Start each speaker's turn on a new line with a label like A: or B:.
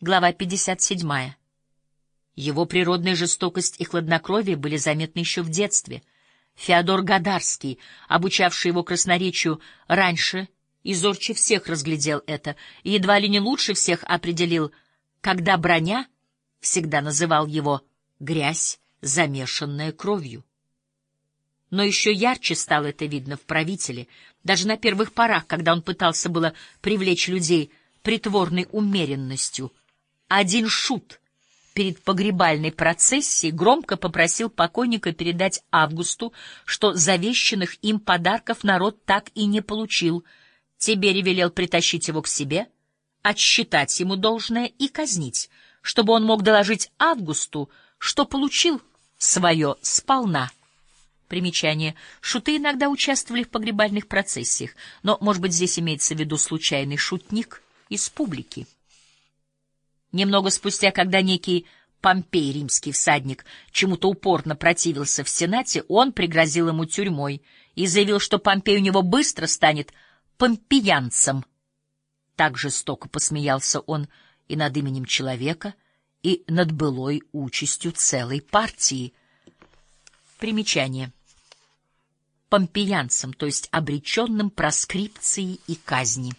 A: Глава 57. Его природная жестокость и хладнокровие были заметны еще в детстве. Феодор Гадарский, обучавший его красноречию раньше, и зорче всех разглядел это, и едва ли не лучше всех определил, когда броня всегда называл его «грязь, замешанная кровью». Но еще ярче стало это видно в правителе, даже на первых порах, когда он пытался было привлечь людей притворной умеренностью. Один шут — перед погребальной процессией громко попросил покойника передать Августу, что завещанных им подарков народ так и не получил. Тиберий велел притащить его к себе, отсчитать ему должное и казнить, чтобы он мог доложить Августу, что получил свое сполна. Примечание. Шуты иногда участвовали в погребальных процессиях, но, может быть, здесь имеется в виду случайный шутник из публики. Немного спустя, когда некий Помпей, римский всадник, чему-то упорно противился в Сенате, он пригрозил ему тюрьмой и заявил, что Помпей у него быстро станет помпеянцем. Так жестоко посмеялся он и над именем человека, и над былой участью целой партии. Примечание. Помпеянцем, то есть обреченным проскрипцией и казни.